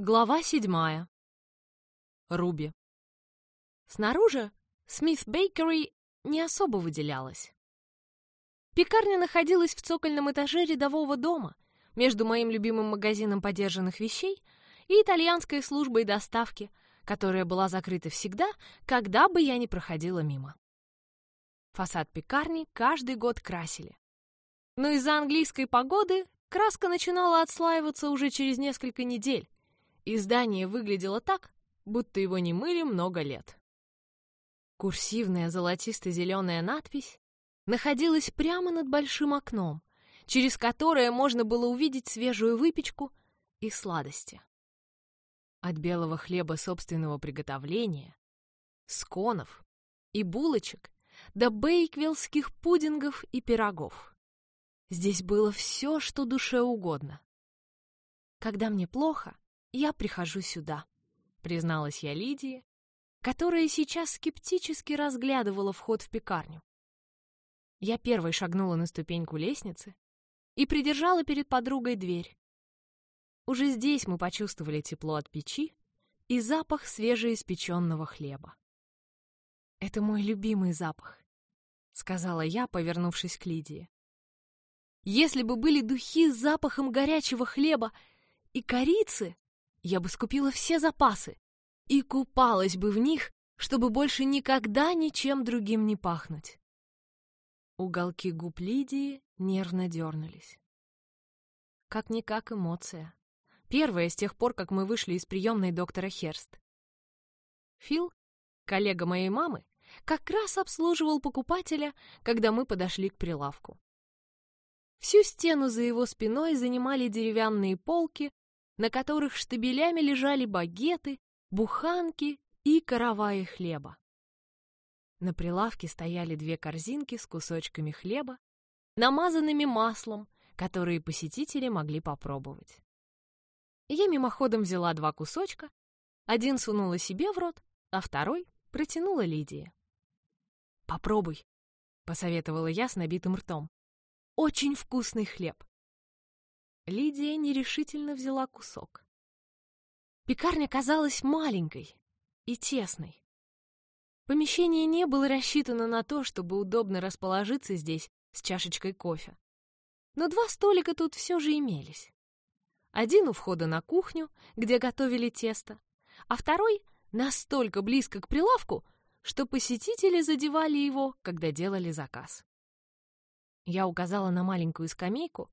Глава седьмая. Руби. Снаружи Смит Бейкери не особо выделялась. Пекарня находилась в цокольном этаже рядового дома, между моим любимым магазином подержанных вещей и итальянской службой доставки, которая была закрыта всегда, когда бы я ни проходила мимо. Фасад пекарни каждый год красили. Но из-за английской погоды краска начинала отслаиваться уже через несколько недель, и здание выглядело так, будто его не мыли много лет. Курсивная золотисто-зеленая надпись находилась прямо над большим окном, через которое можно было увидеть свежую выпечку и сладости. От белого хлеба собственного приготовления, сконов и булочек до бейквиллских пудингов и пирогов. Здесь было все, что душе угодно. Когда мне плохо, я прихожу сюда», — призналась я Лидии, которая сейчас скептически разглядывала вход в пекарню. Я первой шагнула на ступеньку лестницы и придержала перед подругой дверь. Уже здесь мы почувствовали тепло от печи и запах свежеиспеченного хлеба. «Это мой любимый запах», — сказала я, повернувшись к Лидии. «Если бы были духи с запахом горячего хлеба и корицы, я бы скупила все запасы и купалась бы в них, чтобы больше никогда ничем другим не пахнуть. Уголки губ Лидии нервно дернулись. Как-никак эмоция. Первая с тех пор, как мы вышли из приемной доктора Херст. Фил, коллега моей мамы, как раз обслуживал покупателя, когда мы подошли к прилавку. Всю стену за его спиной занимали деревянные полки на которых штабелями лежали багеты, буханки и караваи хлеба. На прилавке стояли две корзинки с кусочками хлеба, намазанными маслом, которые посетители могли попробовать. Я мимоходом взяла два кусочка, один сунула себе в рот, а второй протянула Лидии. «Попробуй», — посоветовала я с набитым ртом. «Очень вкусный хлеб». Лидия нерешительно взяла кусок. Пекарня казалась маленькой и тесной. Помещение не было рассчитано на то, чтобы удобно расположиться здесь с чашечкой кофе. Но два столика тут все же имелись. Один у входа на кухню, где готовили тесто, а второй настолько близко к прилавку, что посетители задевали его, когда делали заказ. Я указала на маленькую скамейку,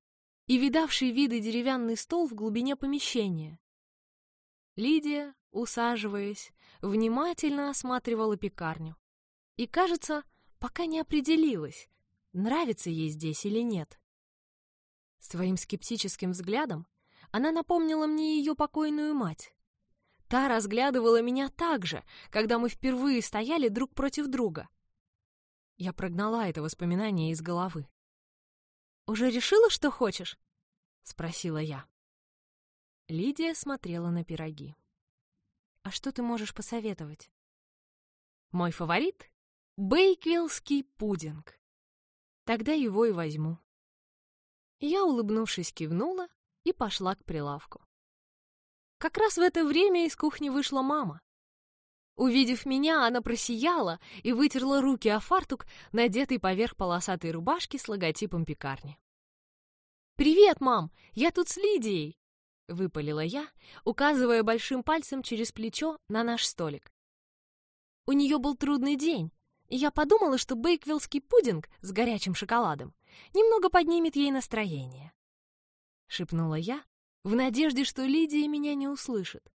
и видавший виды деревянный стол в глубине помещения. Лидия, усаживаясь, внимательно осматривала пекарню. И, кажется, пока не определилась, нравится ей здесь или нет. Своим скептическим взглядом она напомнила мне ее покойную мать. Та разглядывала меня так же, когда мы впервые стояли друг против друга. Я прогнала это воспоминание из головы. «Уже решила, что хочешь?» — спросила я. Лидия смотрела на пироги. «А что ты можешь посоветовать?» «Мой фаворит — бейквиллский пудинг. Тогда его и возьму». Я, улыбнувшись, кивнула и пошла к прилавку. Как раз в это время из кухни вышла мама. Увидев меня, она просияла и вытерла руки о фартук, надетый поверх полосатой рубашки с логотипом пекарни. «Привет, мам! Я тут с Лидией!» — выпалила я, указывая большим пальцем через плечо на наш столик. У нее был трудный день, и я подумала, что бейквиллский пудинг с горячим шоколадом немного поднимет ей настроение. Шепнула я, в надежде, что Лидия меня не услышит.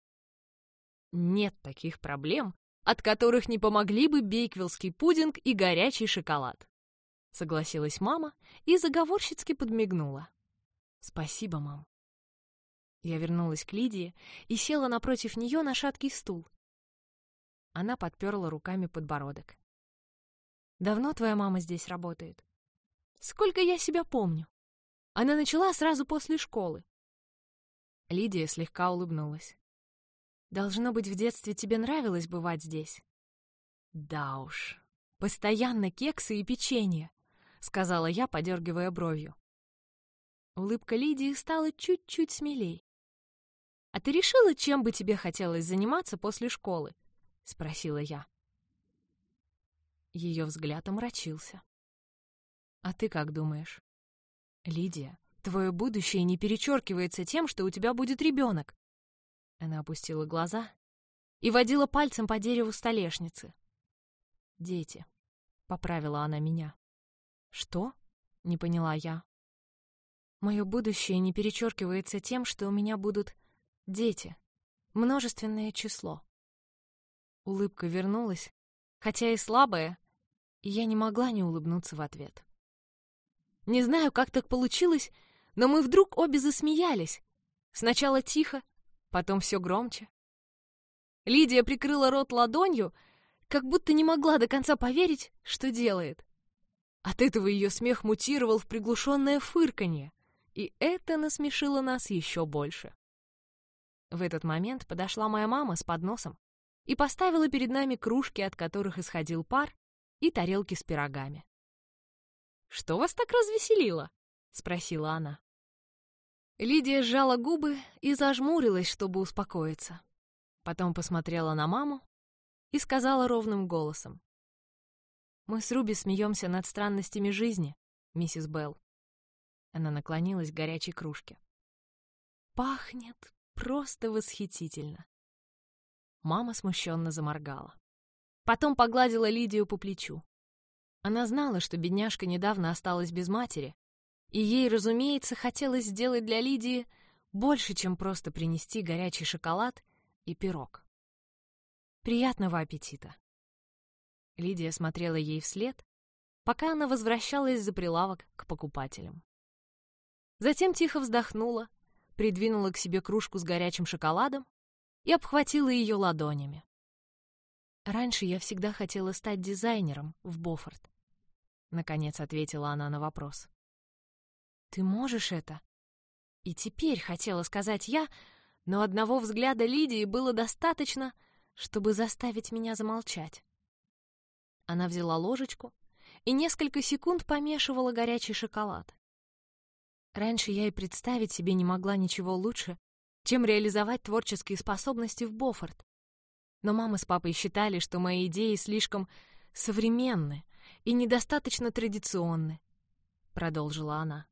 Нет таких проблем, от которых не помогли бы бейквиллский пудинг и горячий шоколад. Согласилась мама и заговорщицки подмигнула. «Спасибо, мам». Я вернулась к Лидии и села напротив нее на шаткий стул. Она подперла руками подбородок. «Давно твоя мама здесь работает?» «Сколько я себя помню. Она начала сразу после школы». Лидия слегка улыбнулась. «Должно быть, в детстве тебе нравилось бывать здесь?» «Да уж, постоянно кексы и печенье», — сказала я, подергивая бровью. Улыбка Лидии стала чуть-чуть смелей. «А ты решила, чем бы тебе хотелось заниматься после школы?» — спросила я. Ее взгляд омрачился. «А ты как думаешь?» «Лидия, твое будущее не перечеркивается тем, что у тебя будет ребенок». Она опустила глаза и водила пальцем по дереву столешницы. «Дети», — поправила она меня. «Что?» — не поняла я. «Мое будущее не перечеркивается тем, что у меня будут дети. Множественное число». Улыбка вернулась, хотя и слабая, и я не могла не улыбнуться в ответ. Не знаю, как так получилось, но мы вдруг обе засмеялись. Сначала тихо, потом все громче. Лидия прикрыла рот ладонью, как будто не могла до конца поверить, что делает. От этого ее смех мутировал в приглушенное фырканье, и это насмешило нас еще больше. В этот момент подошла моя мама с подносом и поставила перед нами кружки, от которых исходил пар, и тарелки с пирогами. «Что вас так развеселило?» — спросила она. Лидия сжала губы и зажмурилась, чтобы успокоиться. Потом посмотрела на маму и сказала ровным голосом. «Мы с Руби смеемся над странностями жизни, миссис Белл». Она наклонилась к горячей кружке. «Пахнет просто восхитительно». Мама смущенно заморгала. Потом погладила Лидию по плечу. Она знала, что бедняжка недавно осталась без матери, и ей, разумеется, хотелось сделать для Лидии больше, чем просто принести горячий шоколад и пирог. «Приятного аппетита!» Лидия смотрела ей вслед, пока она возвращалась за прилавок к покупателям. Затем тихо вздохнула, придвинула к себе кружку с горячим шоколадом и обхватила ее ладонями. Раньше я всегда хотела стать дизайнером в Бофорд. Наконец ответила она на вопрос. Ты можешь это? И теперь хотела сказать я, но одного взгляда Лидии было достаточно, чтобы заставить меня замолчать. Она взяла ложечку и несколько секунд помешивала горячий шоколад. Раньше я и представить себе не могла ничего лучше, чем реализовать творческие способности в Бофорд. Но мама с папой считали, что мои идеи слишком современны и недостаточно традиционны, продолжила она.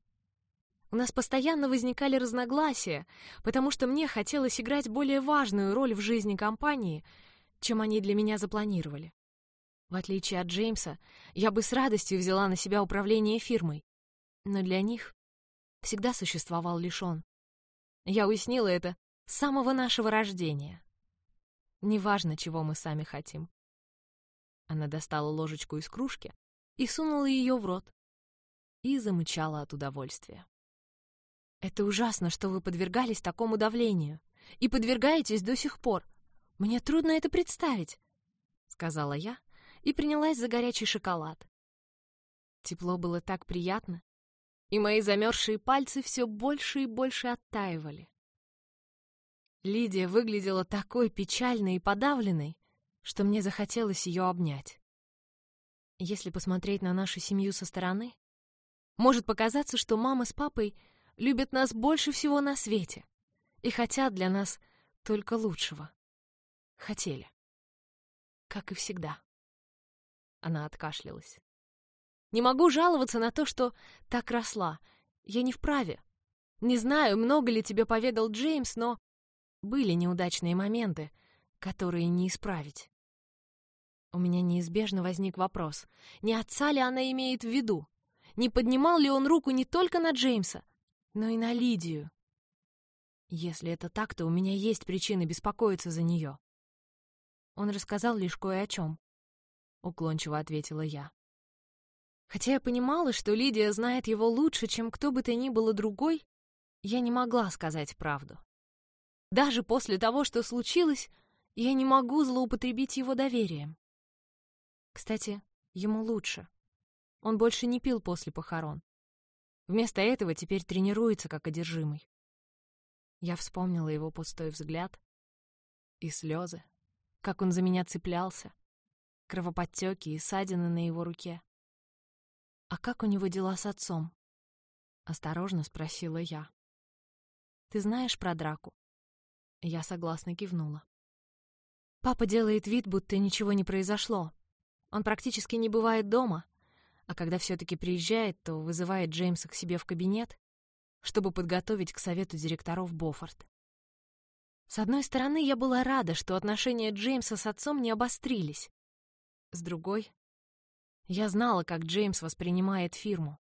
У нас постоянно возникали разногласия, потому что мне хотелось играть более важную роль в жизни компании, чем они для меня запланировали. В отличие от Джеймса, я бы с радостью взяла на себя управление фирмой, но для них всегда существовал лишь он. Я уяснила это с самого нашего рождения. Неважно, чего мы сами хотим. Она достала ложечку из кружки и сунула ее в рот и замычала от удовольствия. «Это ужасно, что вы подвергались такому давлению и подвергаетесь до сих пор. Мне трудно это представить», — сказала я и принялась за горячий шоколад. Тепло было так приятно, и мои замерзшие пальцы все больше и больше оттаивали. Лидия выглядела такой печальной и подавленной, что мне захотелось ее обнять. Если посмотреть на нашу семью со стороны, может показаться, что мама с папой любят нас больше всего на свете и хотят для нас только лучшего. Хотели. Как и всегда. Она откашлялась. Не могу жаловаться на то, что так росла. Я не вправе. Не знаю, много ли тебе поведал Джеймс, но были неудачные моменты, которые не исправить. У меня неизбежно возник вопрос, не отца ли она имеет в виду? Не поднимал ли он руку не только на Джеймса, но и на Лидию? Если это так, то у меня есть причины беспокоиться за нее. Он рассказал лишь кое о чем. Уклончиво ответила я. Хотя я понимала, что Лидия знает его лучше, чем кто бы то ни было другой, я не могла сказать правду. Даже после того, что случилось, я не могу злоупотребить его доверием. Кстати, ему лучше. Он больше не пил после похорон. Вместо этого теперь тренируется как одержимый. Я вспомнила его пустой взгляд и слезы, как он за меня цеплялся, кровоподтеки и ссадины на его руке. «А как у него дела с отцом?» — осторожно спросила я. «Ты знаешь про драку?» Я согласно кивнула. Папа делает вид, будто ничего не произошло. Он практически не бывает дома, а когда все-таки приезжает, то вызывает Джеймса к себе в кабинет, чтобы подготовить к совету директоров Боффорд. С одной стороны, я была рада, что отношения Джеймса с отцом не обострились. С другой, я знала, как Джеймс воспринимает фирму.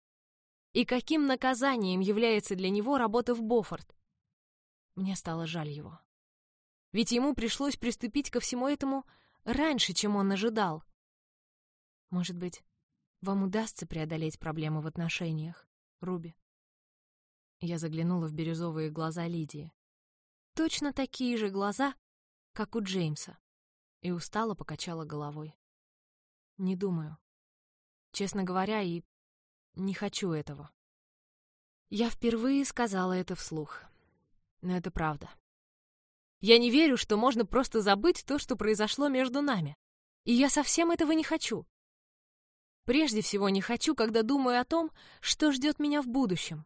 И каким наказанием является для него работа в Боффорд. Мне стало жаль его. Ведь ему пришлось приступить ко всему этому раньше, чем он ожидал. Может быть, вам удастся преодолеть проблемы в отношениях, Руби? Я заглянула в бирюзовые глаза Лидии. Точно такие же глаза, как у Джеймса, и устало покачала головой. Не думаю. Честно говоря, и не хочу этого. Я впервые сказала это вслух. Но это правда. Я не верю, что можно просто забыть то, что произошло между нами. И я совсем этого не хочу. Прежде всего не хочу, когда думаю о том, что ждет меня в будущем.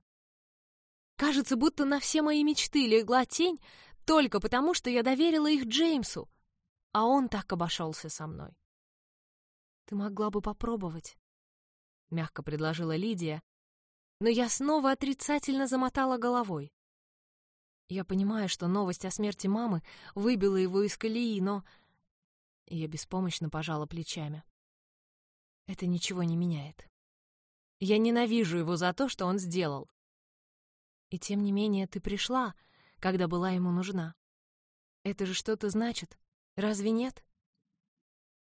Кажется, будто на все мои мечты легла тень только потому, что я доверила их Джеймсу, а он так обошелся со мной. «Ты могла бы попробовать», — мягко предложила Лидия, но я снова отрицательно замотала головой. Я понимаю, что новость о смерти мамы выбила его из колеи, но... Я беспомощно пожала плечами. Это ничего не меняет. Я ненавижу его за то, что он сделал. И тем не менее ты пришла, когда была ему нужна. Это же что-то значит, разве нет?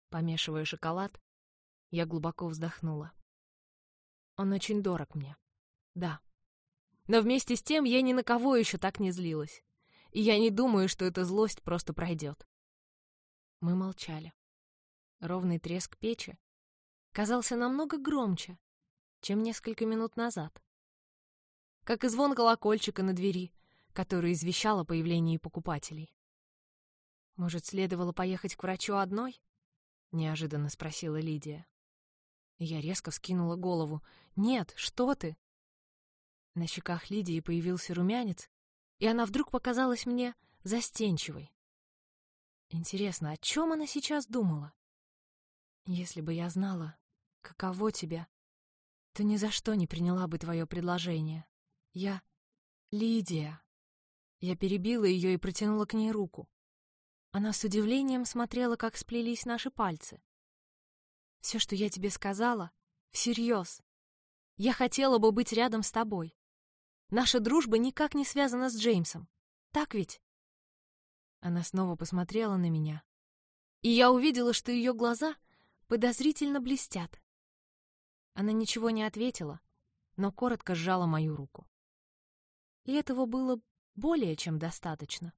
Помешивая шоколад, я глубоко вздохнула. Он очень дорог мне. Да. Но вместе с тем я ни на кого еще так не злилась. И я не думаю, что эта злость просто пройдет. Мы молчали. Ровный треск печи казался намного громче, чем несколько минут назад. Как и звон колокольчика на двери, который извещал о появлении покупателей. «Может, следовало поехать к врачу одной?» — неожиданно спросила Лидия. Я резко вскинула голову. «Нет, что ты!» На щеках Лидии появился румянец, и она вдруг показалась мне застенчивой. Интересно, о чем она сейчас думала? Если бы я знала, каково тебя, то ни за что не приняла бы твое предложение. Я... Лидия. Я перебила ее и протянула к ней руку. Она с удивлением смотрела, как сплелись наши пальцы. Все, что я тебе сказала, всерьез. Я хотела бы быть рядом с тобой. Наша дружба никак не связана с Джеймсом. Так ведь? Она снова посмотрела на меня. И я увидела, что ее глаза подозрительно блестят. Она ничего не ответила, но коротко сжала мою руку. И этого было более чем достаточно.